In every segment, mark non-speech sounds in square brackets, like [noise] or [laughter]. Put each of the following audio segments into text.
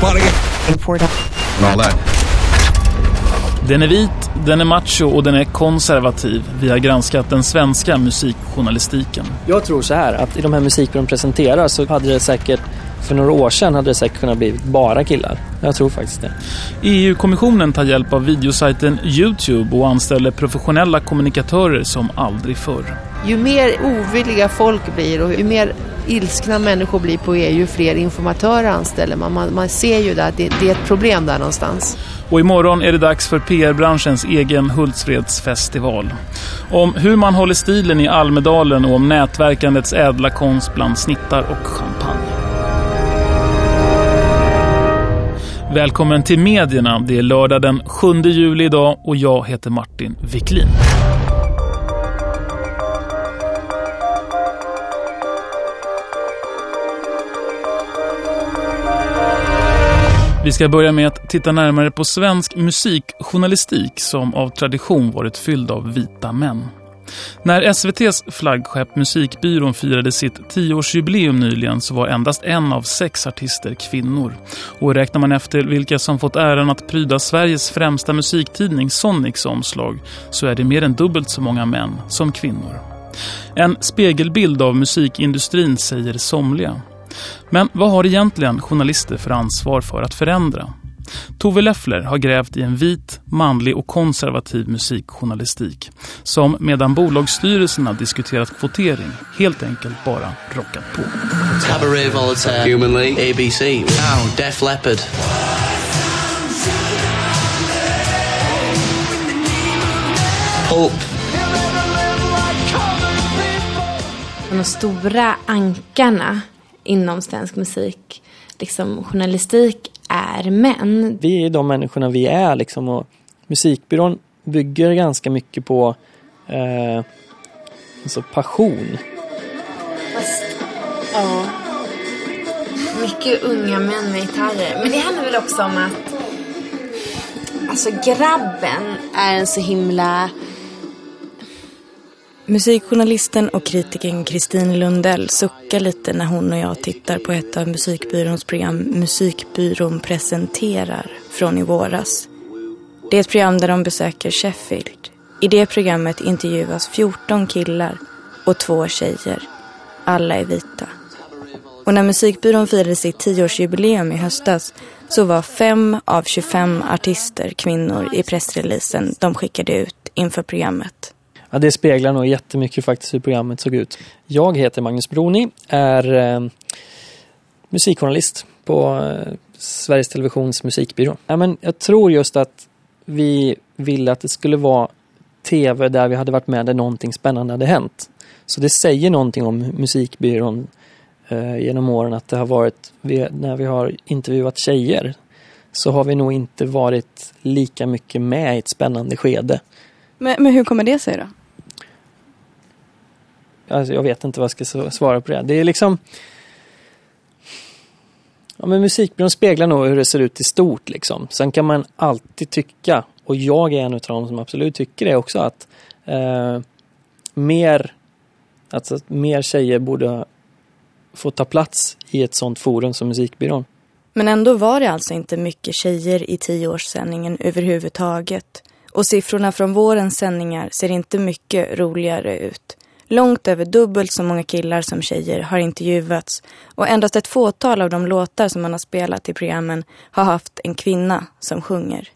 party. All that. Den är vit, den är macho och den är konservativ. Vi har granskat den svenska musikjournalistiken. Jag tror så här att i de här musikbyrån presenterar så hade det säkert för några år sedan hade det säkert kunnat bli bara killar. Jag tror faktiskt det. EU-kommissionen tar hjälp av videosajten Youtube och anställer professionella kommunikatörer som aldrig förr. Ju mer ovilliga folk blir och ju mer ilskna människor blir på EU, ju fler informatörer anställer man. Man, man ser ju där att det, det är ett problem där någonstans. Och imorgon är det dags för PR-branschens egen Hultsfredsfestival. Om hur man håller stilen i Almedalen och om nätverkandets ädla konst bland snittar och champagne. Välkommen till medierna. Det är lördag den 7 juli idag och jag heter Martin Wiklin. Vi ska börja med att titta närmare på svensk musikjournalistik som av tradition varit fylld av vita män. När SVTs flaggskepp Musikbyrån firade sitt tioårsjubileum nyligen så var endast en av sex artister kvinnor. Och räknar man efter vilka som fått äran att pryda Sveriges främsta musiktidning Sonics omslag så är det mer än dubbelt så många män som kvinnor. En spegelbild av musikindustrin säger somliga. Men vad har egentligen journalister för ansvar för att förändra? Tove Leffler har grävt i en vit, manlig och konservativ musikjournalistik som medan bolagsstyrelserna diskuterat kvotering helt enkelt bara rockat på. Cabaret Voltaire, Human League. ABC, Now, Def Leppard. Pulp, de stora ankarna inom svensk musik, liksom journalistik, är män. Vi är de människorna vi är liksom och musikbyrån bygger ganska mycket på eh, alltså passion. Fast, ja. Mycket unga män med gitarrer. Men det handlar väl också om att alltså grabben är en så himla Musikjournalisten och kritikern Kristin Lundell suckar lite när hon och jag tittar på ett av Musikbyråns program Musikbyrån presenterar från i våras. Det är ett program där de besöker Sheffield. I det programmet intervjuas 14 killar och två tjejer. Alla är vita. Och när Musikbyrån firade sitt tioårsjubileum i höstas så var fem av 25 artister kvinnor i pressreleasen de skickade ut inför programmet. Ja, det speglar nog jättemycket faktiskt hur programmet såg ut. Jag heter Magnus Broni, är eh, musikjournalist på eh, Sveriges Televisions musikbyrå. Ja, men jag tror just att vi ville att det skulle vara tv där vi hade varit med där någonting spännande hade hänt. Så det säger någonting om musikbyrån eh, genom åren att det har varit, vi, när vi har intervjuat tjejer så har vi nog inte varit lika mycket med i ett spännande skede. Men, men hur kommer det sig då? Alltså, jag vet inte vad jag ska svara på det. Det är liksom... Ja, men musikbyrån speglar nog hur det ser ut i stort liksom. Sen kan man alltid tycka, och jag är en av de som absolut tycker det också, att eh, mer, alltså, att mer tjejer borde få ta plats i ett sånt forum som musikbyrån. Men ändå var det alltså inte mycket tjejer i tioårssändningen överhuvudtaget. Och siffrorna från vårens sändningar ser inte mycket roligare ut. Långt över dubbelt så många killar som tjejer har intervjuats och endast ett fåtal av de låtar som man har spelat i programmen har haft en kvinna som sjunger.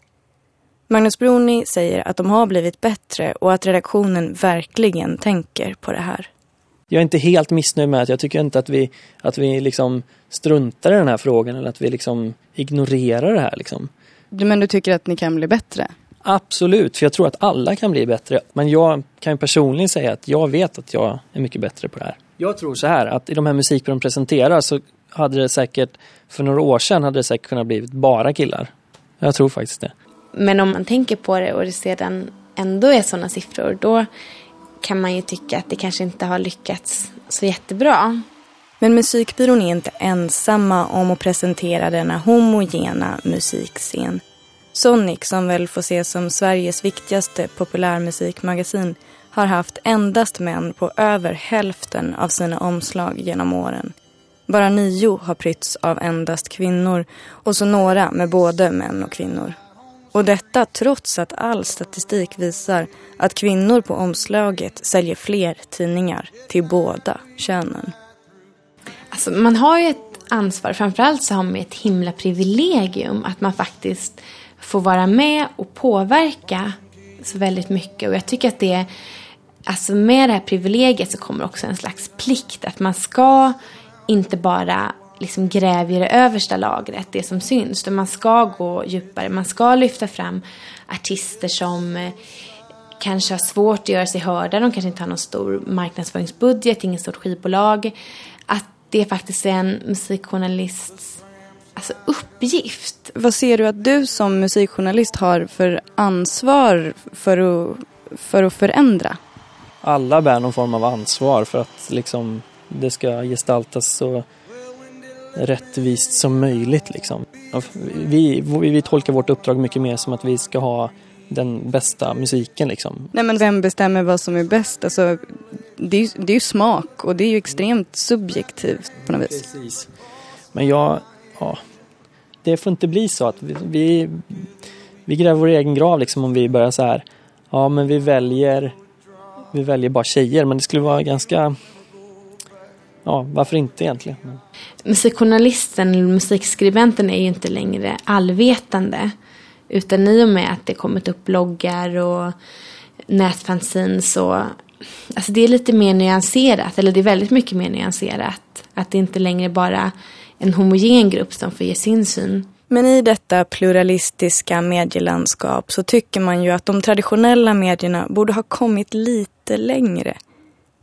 Magnus Bruni säger att de har blivit bättre och att redaktionen verkligen tänker på det här. Jag är inte helt missnöjd med att jag tycker inte att vi, att vi liksom struntar i den här frågan eller att vi liksom ignorerar det här. Liksom. Men du tycker att ni kan bli bättre? Absolut, för jag tror att alla kan bli bättre. Men jag kan personligen säga att jag vet att jag är mycket bättre på det här. Jag tror så här, att i de här musikprogrammen presenterar så hade det säkert, för några år sedan hade det säkert kunnat bli bara killar. Jag tror faktiskt det. Men om man tänker på det och det sedan ändå är sådana siffror, då kan man ju tycka att det kanske inte har lyckats så jättebra. Men Musikbyrån är inte ensamma om att presentera denna homogena musikscen. Sonic, som väl får ses som Sveriges viktigaste populärmusikmagasin, har haft endast män på över hälften av sina omslag genom åren. Bara nio har prytts av endast kvinnor och så några med både män och kvinnor. Och detta trots att all statistik visar att kvinnor på omslaget säljer fler tidningar till båda könen. Alltså, man har ju ett ansvar, framförallt så har man ett himla privilegium att man faktiskt får vara med och påverka så väldigt mycket. Och jag tycker att det, alltså med det här privilegiet så kommer också en slags plikt att man ska inte bara liksom gräva i det översta lagret, det som syns. Utan man ska gå djupare, man ska lyfta fram artister som eh, kanske har svårt att göra sig hörda, de kanske inte har någon stor marknadsföringsbudget, inget stort skivbolag. Att det faktiskt är en musikjournalists alltså, uppgift. Vad ser du att du som musikjournalist har för ansvar för att, för att förändra? Alla bär någon form av ansvar för att liksom det ska gestaltas så rättvist som möjligt. Liksom. Vi, vi, vi tolkar vårt uppdrag mycket mer som att vi ska ha den bästa musiken. Liksom. Nej men vem bestämmer vad som är bäst? Alltså, det, är det är ju smak och det är ju extremt subjektivt på något vis. Precis. Men jag, ja, det får inte bli så att vi, vi, vi gräver vår egen grav liksom om vi börjar så här. Ja men vi väljer, vi väljer bara tjejer men det skulle vara ganska ja, varför inte egentligen? Musikjournalisten, musikskribenten är ju inte längre allvetande. Utan i och med att det kommit upp bloggar och nätfanzines och Alltså det är lite mer nyanserat, eller det är väldigt mycket mer nyanserat. Att det inte längre bara en homogen grupp som får ge sin syn. Men i detta pluralistiska medielandskap så tycker man ju att de traditionella medierna borde ha kommit lite längre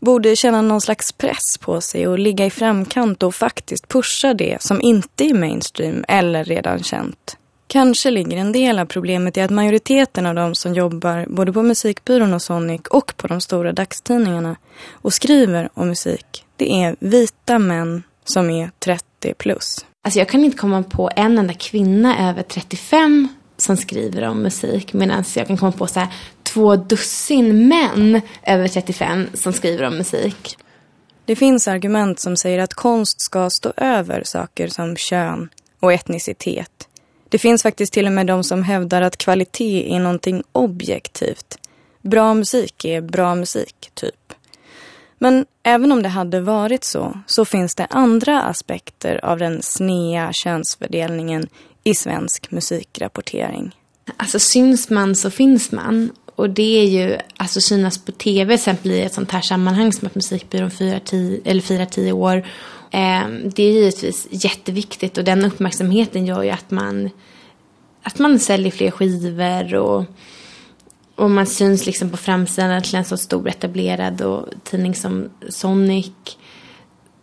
borde känna någon slags press på sig och ligga i framkant och faktiskt pusha det som inte är mainstream eller redan känt. Kanske ligger en del av problemet i att majoriteten av de som jobbar både på Musikbyrån och Sonic och på de stora dagstidningarna och skriver om musik, det är vita män som är 30 plus. Alltså jag kan inte komma på en enda kvinna över 35 som skriver om musik. Medan jag kan komma på så här, två dussin män över 35 som skriver om musik. Det finns argument som säger att konst ska stå över saker som kön och etnicitet. Det finns faktiskt till och med de som hävdar att kvalitet är någonting objektivt. Bra musik är bra musik, typ. Men även om det hade varit så, så finns det andra aspekter av den snea könsfördelningen i svensk musikrapportering. Alltså syns man så finns man. Och det är ju, alltså synas på tv till exempel i ett sånt här sammanhang som att Musikbyrån firar tio, eller firar tio år. Eh, det är givetvis jätteviktigt och den uppmärksamheten gör ju att man, att man säljer fler skivor och, och man syns liksom på framsidan till en så stor etablerad och tidning som Sonic.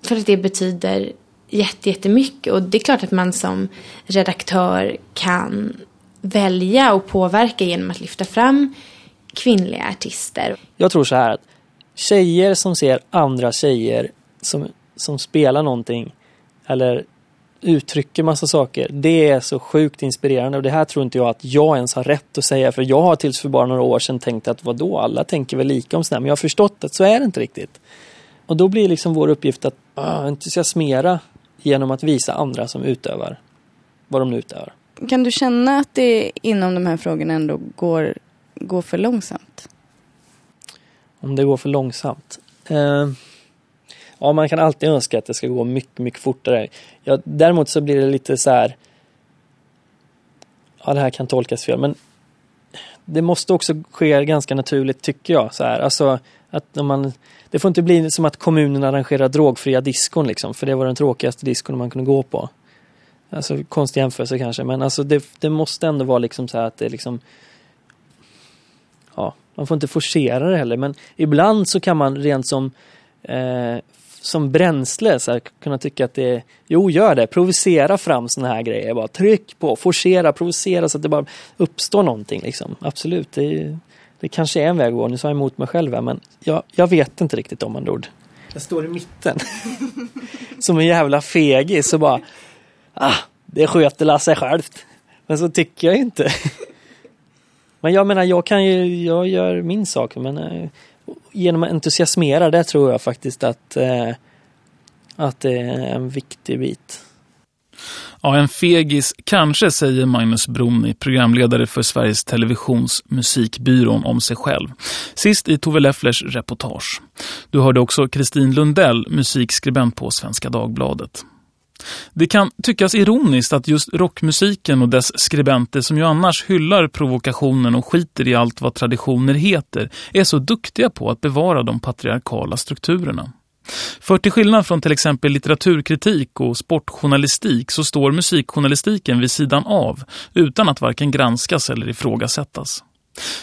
För att det betyder jätte, jättemycket. Och det är klart att man som redaktör kan välja och påverka genom att lyfta fram kvinnliga artister. Jag tror så här att tjejer som ser andra tjejer som, som spelar någonting eller uttrycker massa saker. Det är så sjukt inspirerande och det här tror inte jag att jag ens har rätt att säga för jag har tills för bara några år sedan tänkt att vadå, alla tänker väl lika om sådär men jag har förstått att så är det inte riktigt. Och då blir liksom vår uppgift att uh, entusiasmera genom att visa andra som utövar vad de nu utövar. Kan du känna att det inom de här frågorna ändå går, går för långsamt? Om det går för långsamt? Eh, ja, man kan alltid önska att det ska gå mycket, mycket fortare. Ja, däremot så blir det lite så här... Ja, det här kan tolkas fel, men det måste också ske ganska naturligt tycker jag. Så här. Alltså, att om man, det får inte bli som att kommunen arrangerar drogfria diskon liksom, för det var den tråkigaste diskon man kunde gå på. Alltså konstig jämförelse kanske, men alltså det, det måste ändå vara liksom så här att det liksom Ja, man får inte forcera det heller, men ibland så kan man rent som eh, som bränsle så här, kunna tycka att det är, jo gör det, provocera fram såna här grejer, bara tryck på, forcera, provocera så att det bara uppstår någonting liksom. Absolut, det, det kanske är en väg att gå, nu sa jag emot mig själv här, men jag, jag vet inte riktigt om andra ord. Jag står i mitten. [laughs] som en jävla fegis och bara ah, det sköter sig självt. Men så tycker jag inte. [laughs] men jag menar, jag kan ju, jag gör min sak, men eh, genom att entusiasmera, det tror jag faktiskt att, eh, att det är en viktig bit. Ja, en fegis kanske, säger Magnus Broni, programledare för Sveriges Televisions musikbyrån om sig själv. Sist i Tove Lefflers reportage. Du hörde också Kristin Lundell, musikskribent på Svenska Dagbladet. Det kan tyckas ironiskt att just rockmusiken och dess skribenter som ju annars hyllar provokationen och skiter i allt vad traditioner heter är så duktiga på att bevara de patriarkala strukturerna. För till skillnad från till exempel litteraturkritik och sportjournalistik så står musikjournalistiken vid sidan av utan att varken granskas eller ifrågasättas.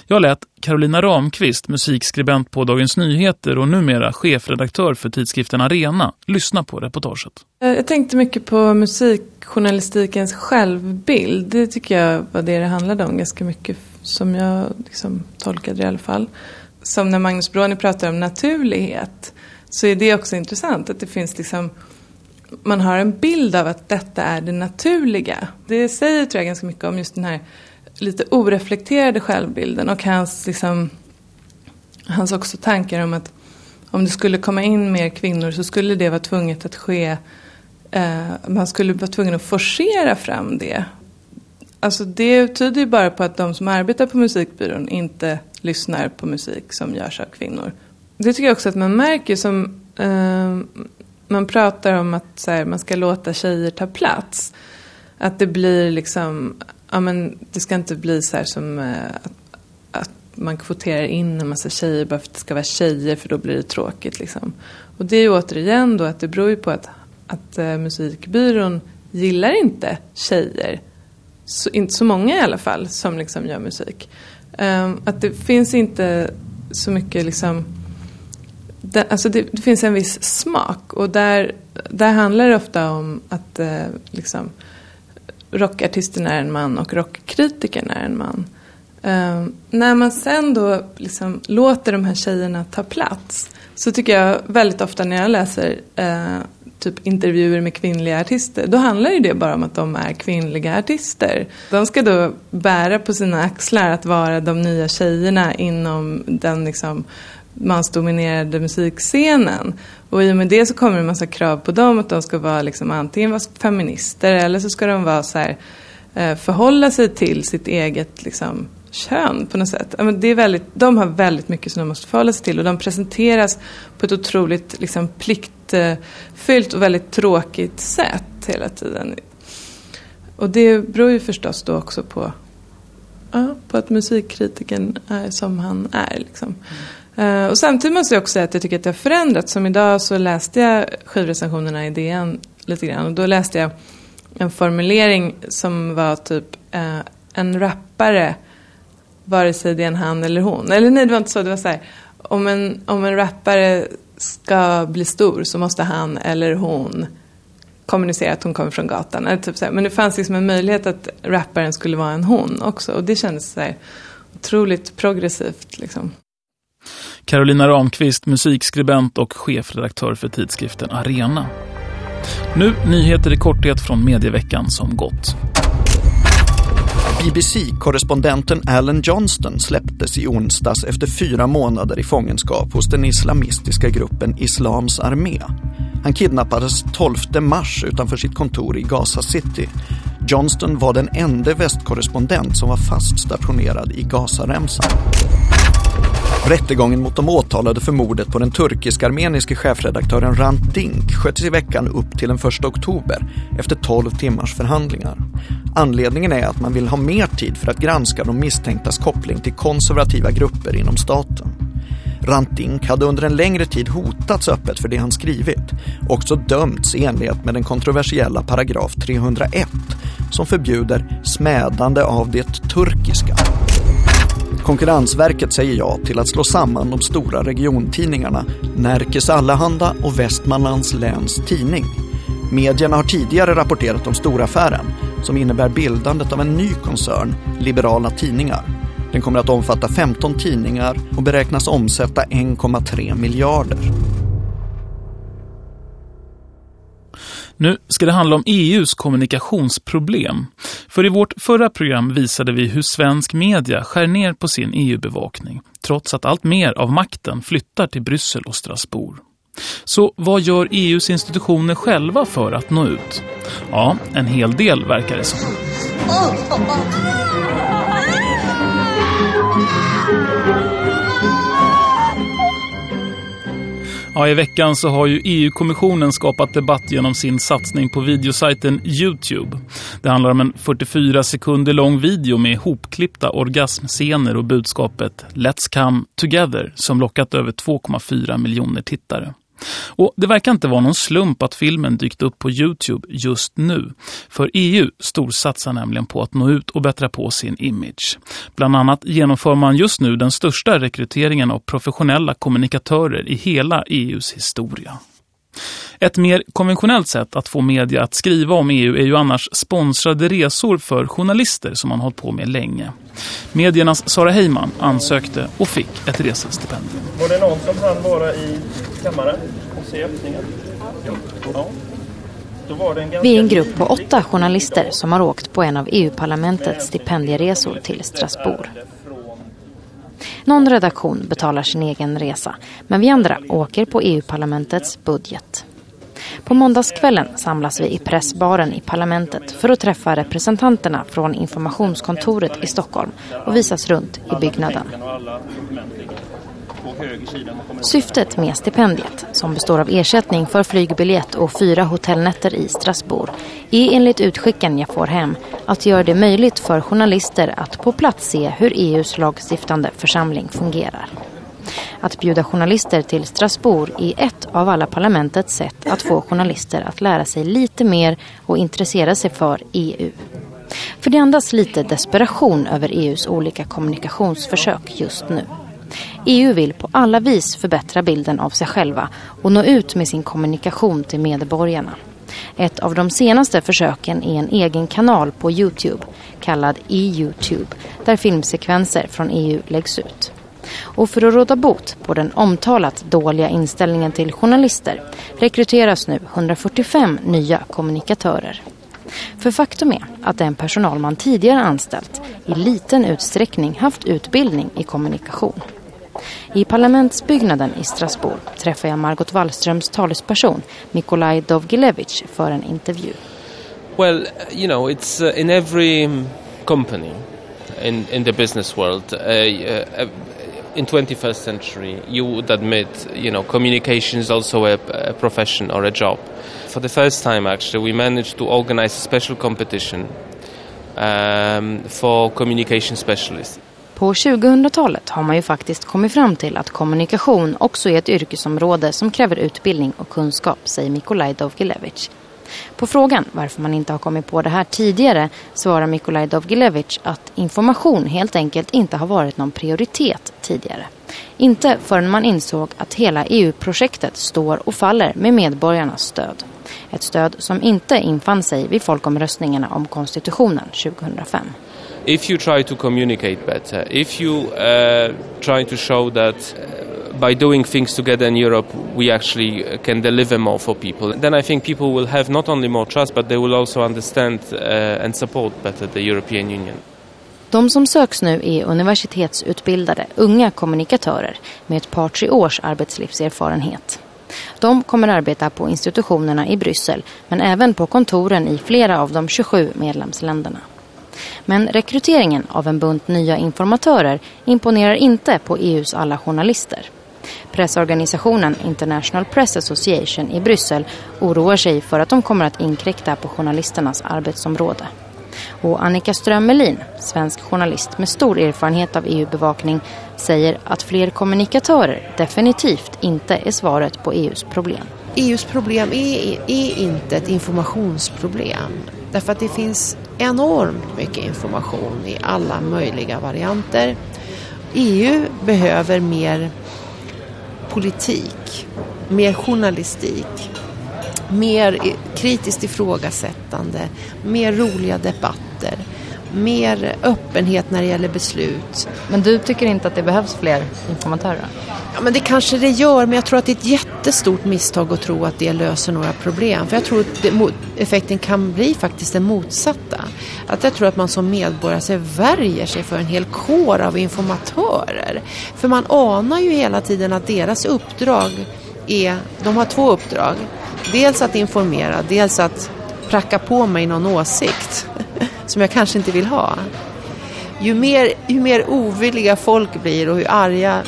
Jag lät Carolina Ramqvist, musikskribent på Dagens Nyheter och numera chefredaktör för tidskriften Arena, lyssna på reportaget. Eh, jag tänkte mycket på musikjournalistikens självbild. Det tycker jag var det det handlade om ganska mycket som jag liksom tolkade det i alla fall. Som när Magnus Bråni pratar om naturlighet så är det också intressant att det finns liksom man har en bild av att detta är det naturliga. Det säger tror jag ganska mycket om just den här lite oreflekterade självbilden och hans, liksom, hans också tankar om att om det skulle komma in mer kvinnor så skulle det vara tvunget att ske eh, man skulle vara tvungen att forcera fram det. Alltså det tyder ju bara på att de som arbetar på musikbyrån inte lyssnar på musik som görs av kvinnor. Det tycker jag också att man märker som eh, man pratar om att här, man ska låta tjejer ta plats. Att det blir liksom, ja men det ska inte bli så här som eh, att, att, man kvoterar in en massa tjejer bara för att det ska vara tjejer för då blir det tråkigt liksom. Och det är ju återigen då att det beror ju på att, att eh, musikbyrån gillar inte tjejer. Så, inte så många i alla fall som liksom gör musik. Um, att det finns inte så mycket liksom det, alltså det, det, finns en viss smak och där, där handlar det ofta om att eh, liksom, rockartisten är en man och rockkritiken är en man. Eh, när man sen då liksom låter de här tjejerna ta plats så tycker jag väldigt ofta när jag läser eh, typ intervjuer med kvinnliga artister då handlar ju det bara om att de är kvinnliga artister. De ska då bära på sina axlar att vara de nya tjejerna inom den liksom mansdominerade musikscenen. Och i och med det så kommer det en massa krav på dem att de ska vara liksom antingen vara feminister eller så ska de vara så här, eh, förhålla sig till sitt eget liksom, kön på något sätt. Det är väldigt, de har väldigt mycket som de måste förhålla sig till och de presenteras på ett otroligt liksom, pliktfyllt och väldigt tråkigt sätt hela tiden. Och det beror ju förstås då också på, ja, på att musikkritiken är som han är. Liksom. Mm. Uh, och samtidigt måste jag också säga att jag tycker att det har förändrats. Som idag så läste jag skivrecensionerna i DN lite grann. Och då läste jag en formulering som var typ uh, en rappare, vare sig det är en han eller hon. Eller nej, det var inte så. Det var så här, om en, om en rappare ska bli stor så måste han eller hon kommunicera att hon kommer från gatan. Eller typ så här. Men det fanns liksom en möjlighet att rapparen skulle vara en hon också. Och det kändes så här otroligt progressivt liksom. Carolina Ramqvist, musikskribent och chefredaktör för tidskriften Arena. Nu nyheter i korthet från medieveckan som gått. BBC-korrespondenten Alan Johnston släpptes i onsdags efter fyra månader i fångenskap hos den islamistiska gruppen Islams armé. Han kidnappades 12 mars utanför sitt kontor i Gaza City. Johnston var den enda västkorrespondent som var fast stationerad i Gazaremsan. Rättegången mot de åtalade för mordet på den turkisk-armeniske chefredaktören Rant Dink sköts i veckan upp till den 1 oktober efter 12 timmars förhandlingar. Anledningen är att man vill ha mer tid för att granska de misstänktas koppling till konservativa grupper inom staten. Rant Dink hade under en längre tid hotats öppet för det han skrivit och också dömts i enlighet med den kontroversiella paragraf 301 som förbjuder smädande av det turkiska. Konkurrensverket säger ja till att slå samman de stora regiontidningarna Närkes Allehanda och Västmanlands läns tidning. Medierna har tidigare rapporterat om storaffären som innebär bildandet av en ny koncern, Liberala Tidningar. Den kommer att omfatta 15 tidningar och beräknas omsätta 1,3 miljarder. Nu ska det handla om EUs kommunikationsproblem. För i vårt förra program visade vi hur svensk media skär ner på sin EU-bevakning, trots att allt mer av makten flyttar till Bryssel och Strasbourg. Så vad gör EUs institutioner själva för att nå ut? Ja, en hel del verkar det som. Oh, oh, oh. Ja, I veckan så har ju EU-kommissionen skapat debatt genom sin satsning på videosajten YouTube. Det handlar om en 44 sekunder lång video med hopklippta orgasmscener och budskapet Let's come together som lockat över 2,4 miljoner tittare. Och det verkar inte vara någon slump att filmen dykt upp på Youtube just nu. För EU storsatsar nämligen på att nå ut och bättra på sin image. Bland annat genomför man just nu den största rekryteringen av professionella kommunikatörer i hela EUs historia. Ett mer konventionellt sätt att få media att skriva om EU är ju annars sponsrade resor för journalister som man hållit på med länge. Mediernas Sara Heyman ansökte och fick ett resestipendium. Var det någon som hann vara i kammaren och se öppningen? Ja. Vi är en grupp på åtta journalister som har åkt på en av EU-parlamentets stipendieresor till Strasbourg. Någon redaktion betalar sin egen resa, men vi andra åker på EU-parlamentets budget. På måndagskvällen samlas vi i pressbaren i parlamentet för att träffa representanterna från informationskontoret i Stockholm och visas runt i byggnaden. Syftet med stipendiet, som består av ersättning för flygbiljett och fyra hotellnätter i Strasbourg, är enligt utskicken jag får hem att göra det möjligt för journalister att på plats se hur EUs lagstiftande församling fungerar. Att bjuda journalister till Strasbourg är ett av alla parlamentets sätt att få journalister att lära sig lite mer och intressera sig för EU. För det andas lite desperation över EUs olika kommunikationsförsök just nu. EU vill på alla vis förbättra bilden av sig själva och nå ut med sin kommunikation till medborgarna. Ett av de senaste försöken är en egen kanal på Youtube kallad e-Youtube där filmsekvenser från EU läggs ut. Och för att råda bot på den omtalat dåliga inställningen till journalister rekryteras nu 145 nya kommunikatörer. För faktum är att den personal man tidigare anställt i liten utsträckning haft utbildning i kommunikation. I parlamentsbyggnaden i Strasbourg träffar jag Margot Wallströms talesperson Nikolaj Dovgilevich för en intervju. Well, you know, it's uh, in every company in in the business world uh, uh, in 21st century you would admit, you know, communication is also a, a profession or a job. For the first time actually we managed to organize a special competition um, for communication specialists. På 2000-talet har man ju faktiskt kommit fram till att kommunikation också är ett yrkesområde som kräver utbildning och kunskap, säger Mikolaj Dovgilevich. På frågan varför man inte har kommit på det här tidigare svarar Mikolaj Dovgilevich att information helt enkelt inte har varit någon prioritet tidigare. Inte förrän man insåg att hela EU-projektet står och faller med medborgarnas stöd. Ett stöd som inte infann sig vid folkomröstningarna om konstitutionen 2005 if you try to communicate better, if you uh, try to show that uh, by doing things together in Europe we actually uh, can deliver more for people, then I think people will have not only more trust but they will also understand uh, and support better the European Union. De som söks nu är universitetsutbildade, unga kommunikatörer med ett par tre års arbetslivserfarenhet. De kommer arbeta på institutionerna i Bryssel men även på kontoren i flera av de 27 medlemsländerna. Men rekryteringen av en bunt nya informatörer imponerar inte på EUs alla journalister. Pressorganisationen International Press Association i Bryssel oroar sig för att de kommer att inkräkta på journalisternas arbetsområde. Och Annika Strömmelin, svensk journalist med stor erfarenhet av EU-bevakning, säger att fler kommunikatörer definitivt inte är svaret på EUs problem. EUs problem är, är inte ett informationsproblem. Därför att det finns enormt mycket information i alla möjliga varianter. EU behöver mer politik, mer journalistik, mer kritiskt ifrågasättande, mer roliga debatter, mer öppenhet när det gäller beslut. Men du tycker inte att det behövs fler informatörer? Ja, men det kanske det gör, men jag tror att det är ett jättestort misstag att tro att det löser några problem. För jag tror att effekten kan bli faktiskt den motsatta. Att jag tror att man som medborgare värjer sig för en hel kår av informatörer. För man anar ju hela tiden att deras uppdrag är, de har två uppdrag. Dels att informera, dels att pracka på mig någon åsikt som jag kanske inte vill ha. Ju mer, ju mer ovilliga folk blir och hur arga,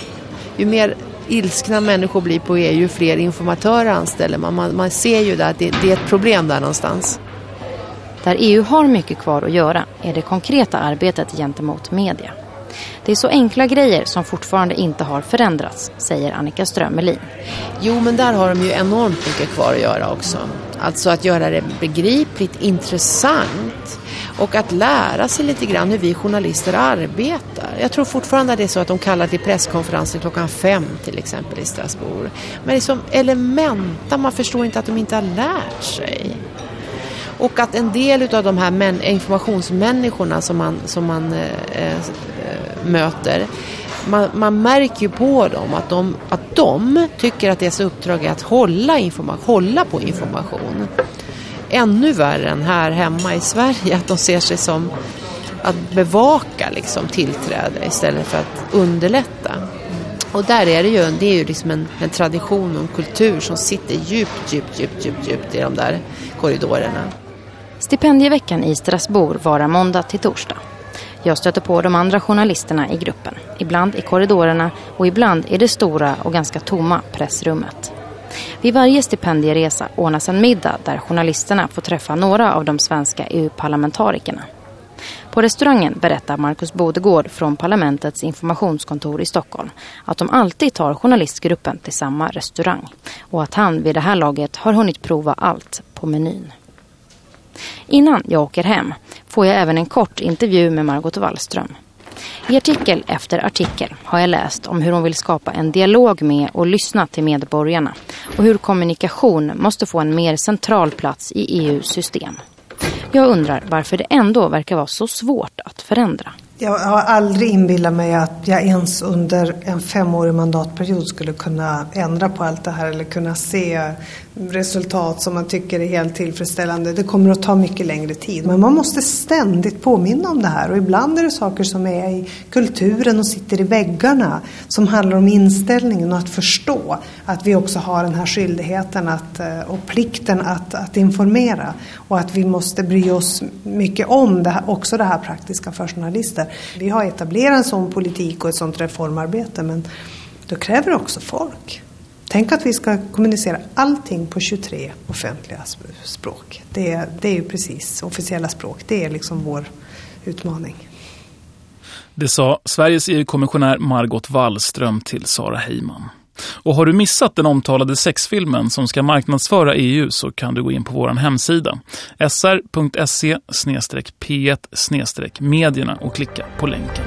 ju mer ilskna människor blir på EU, ju fler informatörer anställer man. Man, man ser ju där att det, det är ett problem där någonstans. Där EU har mycket kvar att göra är det konkreta arbetet gentemot media. Det är så enkla grejer som fortfarande inte har förändrats, säger Annika Strömelin. Jo, men där har de ju enormt mycket kvar att göra också. Alltså att göra det begripligt, intressant och att lära sig lite grann hur vi journalister arbetar. Jag tror fortfarande att det är så att de kallar till presskonferenser klockan fem till exempel i Strasbourg. Men det är som elementa, man förstår inte att de inte har lärt sig. Och att en del av de här informationsmänniskorna som man, som man eh, eh möter man, man, märker ju på dem att, de att de tycker att deras uppdrag är att hålla, hålla på information. Ännu värre än här hemma i Sverige, att de ser sig som att bevaka liksom, tillträde istället för att underlätta. Och där är det ju, det är ju liksom en, en tradition och en kultur som sitter djupt, djupt, djupt, djupt, djupt i de där korridorerna. Stipendieveckan i Strasbourg varar måndag till torsdag. Jag stöter på de andra journalisterna i gruppen. Ibland i korridorerna och ibland i det stora och ganska tomma pressrummet. Vid varje stipendieresa ordnas en middag där journalisterna får träffa några av de svenska EU-parlamentarikerna. På restaurangen berättar Marcus Bodegård från parlamentets informationskontor i Stockholm att de alltid tar journalistgruppen till samma restaurang och att han vid det här laget har hunnit prova allt på menyn. Innan jag åker hem får jag även en kort intervju med Margot Wallström. I artikel efter artikel har jag läst om hur hon vill skapa en dialog med och lyssna till medborgarna och hur kommunikation måste få en mer central plats i EUs system. Jag undrar varför det ändå verkar vara så svårt att förändra. Jag har aldrig inbillat mig att jag ens under en femårig mandatperiod skulle kunna ändra på allt det här eller kunna se resultat som man tycker är helt tillfredsställande. Det kommer att ta mycket längre tid. Men man måste ständigt påminna om det här och ibland är det saker som är i kulturen och sitter i väggarna som handlar om inställningen och att förstå att vi också har den här skyldigheten att, eh, och plikten att, att informera och att vi måste bry oss mycket om det här, också det här praktiska för journalister. Vi har etablerat en sån politik och ett sånt reformarbete men då kräver det också folk. Tänk att vi ska kommunicera allting på 23 offentliga språk. Det är, det är ju precis officiella språk. Det är liksom vår utmaning. Det sa Sveriges EU-kommissionär Margot Wallström till Sara Heyman. Och har du missat den omtalade sexfilmen som ska marknadsföra EU så kan du gå in på vår hemsida sr.se-p1-medierna och klicka på länken.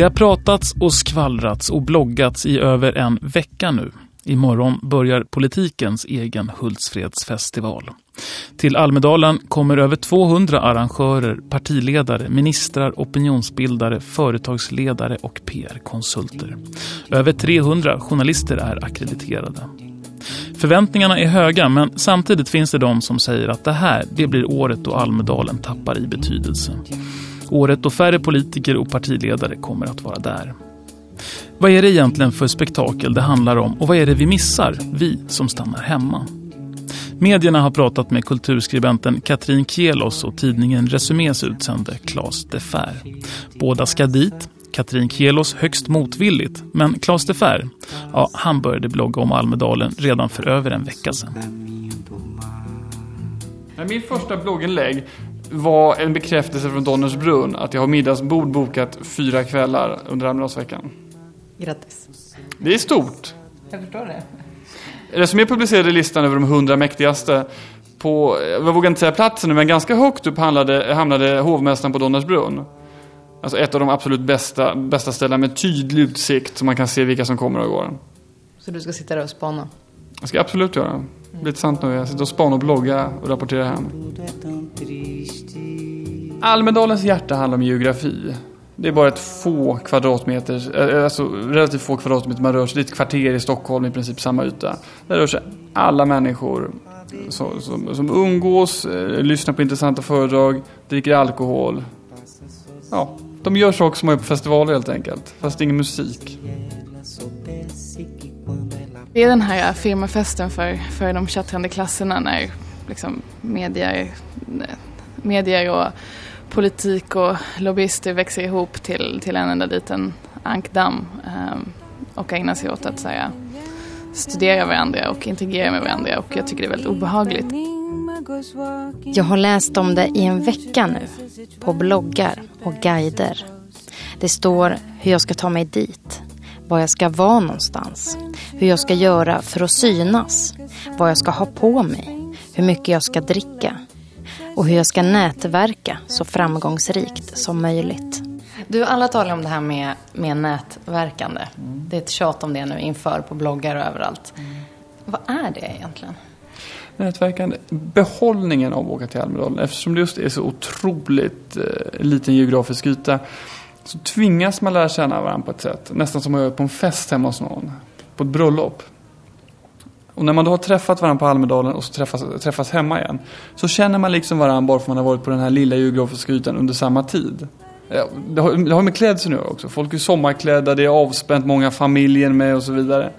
Det har pratats och skvallrats och bloggats i över en vecka nu. Imorgon börjar politikens egen Hultsfredsfestival. Till Almedalen kommer över 200 arrangörer, partiledare, ministrar, opinionsbildare, företagsledare och PR-konsulter. Över 300 journalister är akkrediterade. Förväntningarna är höga men samtidigt finns det de som säger att det här det blir året då Almedalen tappar i betydelse. Året då färre politiker och partiledare kommer att vara där. Vad är det egentligen för spektakel det handlar om och vad är det vi missar, vi som stannar hemma? Medierna har pratat med kulturskribenten Katrin Kielos och tidningen Resumés utsände Claes Defer. Båda ska dit. Katrin Kielos högst motvilligt, men Claes Defer, ja, han började blogga om Almedalen redan för över en vecka sedan. Min första blogginlägg var en bekräftelse från Donnersbrunn att jag har middagsbord bokat fyra kvällar under Almedalsveckan. Grattis. Det är stort. Jag förstår det. Resumé publicerade listan över de hundra mäktigaste. På, jag vågar inte säga platsen men ganska högt upp hamnade, hamnade hovmästaren på Donnersbrunn. Alltså ett av de absolut bästa, bästa ställena med tydlig utsikt så man kan se vilka som kommer och går. Så du ska sitta där och spana? Det ska jag absolut göra. Mm. Det blir sant nu. Jag sitter och spanar och bloggar och rapporterar hem. Almedalens hjärta handlar om geografi. Det är bara ett få kvadratmeter, eh, alltså relativt få kvadratmeter man rör sig. Det är ett kvarter i Stockholm i princip samma yta. Där rör sig alla människor som, som, som umgås, eh, lyssnar på intressanta föredrag, dricker alkohol. Ja, de gör saker som man gör på festivaler helt enkelt. Fast det är ingen musik. Det är den här äh, firmafesten för, för de tjattrande klasserna när liksom medier, eh, medier och politik och lobbyister växer ihop till, till en enda liten ankdamm ehm, och ägnar sig åt att så här, studera varandra och interagera med varandra och jag tycker det är väldigt obehagligt. Jag har läst om det i en vecka nu på bloggar och guider. Det står hur jag ska ta mig dit, var jag ska vara någonstans, hur jag ska göra för att synas, vad jag ska ha på mig, hur mycket jag ska dricka och hur jag ska nätverka så framgångsrikt som möjligt. Du, alla talar om det här med, med nätverkande. Mm. Det är ett tjat om det nu inför på bloggar och överallt. Mm. Vad är det egentligen? Nätverkande, behållningen av att åka till Almedalen, eftersom det just är så otroligt eh, liten geografisk yta, så tvingas man lära känna varandra på ett sätt. Nästan som att göra på en fest hemma hos någon. På ett bröllop. Och när man då har träffat varandra på Almedalen och så träffas, träffas hemma igen. Så känner man liksom varandra bara för att man har varit på den här lilla geografiska ytan under samma tid. Ja, det, har, det har med klädsel nu också. Folk är sommarklädda, det är avspänt, många familjer med och så vidare.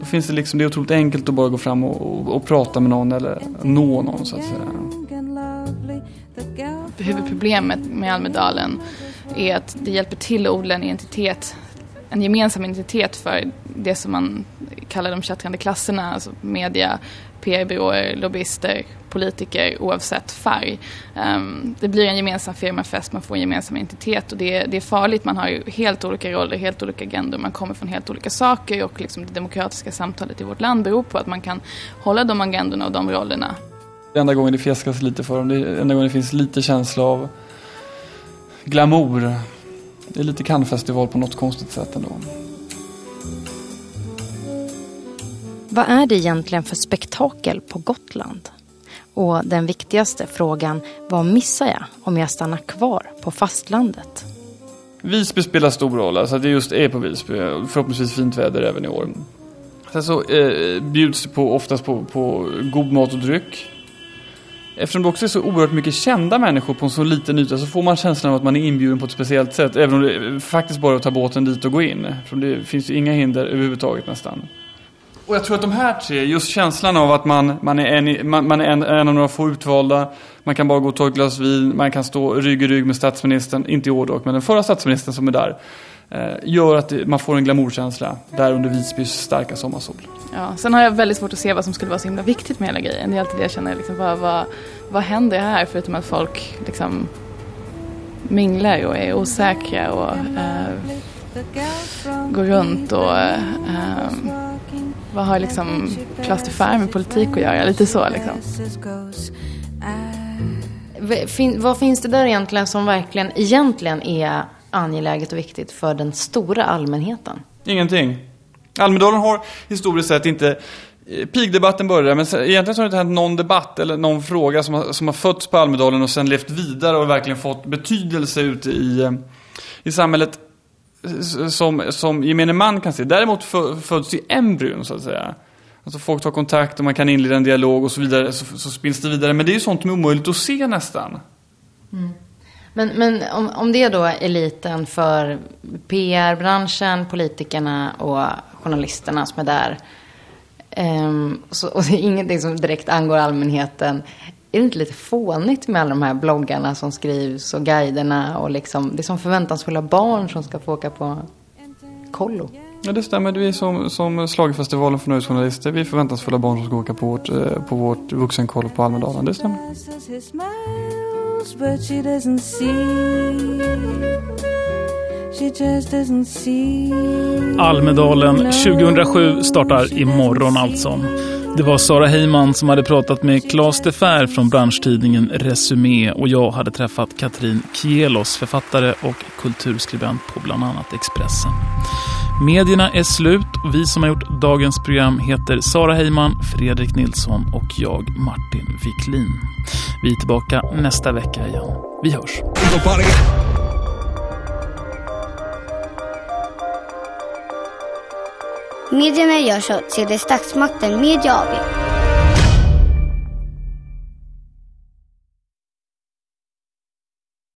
Då finns det liksom, det är otroligt enkelt att bara gå fram och, och, och prata med någon eller nå någon så att säga. Huvudproblemet med Almedalen är att det hjälper till att odla en identitet, en gemensam identitet för det som man kallar de tjattrande klasserna, alltså media, PR-byråer, lobbyister, politiker oavsett färg. Um, det blir en gemensam firmafest, man får en gemensam identitet och det, det är farligt. Man har ju helt olika roller, helt olika agendor, man kommer från helt olika saker och liksom det demokratiska samtalet i vårt land beror på att man kan hålla de agendorna och de rollerna. Det enda gången det fjäskas lite för dem, det är enda gången det finns lite känsla av glamour. Det är lite Cannes-festival på något konstigt sätt ändå. Vad är det egentligen för spektakel på Gotland? Och den viktigaste frågan, vad missar jag om jag stannar kvar på fastlandet? Visby spelar stor roll, alltså det just är på Visby. Förhoppningsvis fint väder även i år. Sen så eh, bjuds det på, oftast på, på god mat och dryck. Eftersom det också är så oerhört mycket kända människor på en så liten yta så får man känslan av att man är inbjuden på ett speciellt sätt. Även om det faktiskt bara är att ta båten dit och gå in. För det finns ju inga hinder överhuvudtaget nästan. Och jag tror att de här tre, just känslan av att man, man är, en, man, man är en, en av några få utvalda, man kan bara gå och ta ett glas vin, man kan stå rygg i rygg med statsministern, inte i år dock, men den förra statsministern som är där, gör att man får en glamourkänsla där under Visbys starka sommarsol. Ja, sen har jag väldigt svårt att se vad som skulle vara så himla viktigt med hela grejen. Det är alltid det jag känner, liksom, vad, vad, vad händer här förutom att folk liksom minglar och är osäkra och eh, går runt och eh, vad har liksom klassifier med politik att göra? Lite så liksom. Fin, vad finns det där egentligen som verkligen egentligen är angeläget och viktigt för den stora allmänheten? Ingenting. Almedalen har historiskt sett inte eh, Pigdebatten började, men egentligen så har det inte hänt någon debatt eller någon fråga som har, som har fötts på Almedalen och sen levt vidare och verkligen fått betydelse ute i, eh, i samhället som, som gemene man kan se. Däremot föds i embryon så att säga. Alltså folk tar kontakt och man kan inleda en dialog och så vidare, så, så spinns det vidare. Men det är ju sånt som är omöjligt att se nästan. Mm. Men, men om, om det då är eliten för PR-branschen, politikerna och journalisterna som är där. Um, så, och det är ingenting som direkt angår allmänheten är det inte lite fånigt med alla de här bloggarna som skrivs och guiderna och liksom, det är som förväntansfulla barn som ska få åka på kollo. Ja det stämmer, vi som, som Schlagerfestivalen för nöjesjournalister. Vi är förväntansfulla barn som ska åka på vårt, eh, på vårt vuxenkollo på Almedalen, det stämmer. Almedalen 2007 startar imorgon alltså. Det var Sara Heyman som hade pratat med Claes Defer från branschtidningen Resumé och jag hade träffat Katrin Kielos, författare och kulturskribent på bland annat Expressen. Medierna är slut och vi som har gjort dagens program heter Sara Heyman, Fredrik Nilsson och jag, Martin Wiklin. Vi är tillbaka nästa vecka igen. Vi hörs. Medierna görs av CD Statsmakten Media AB.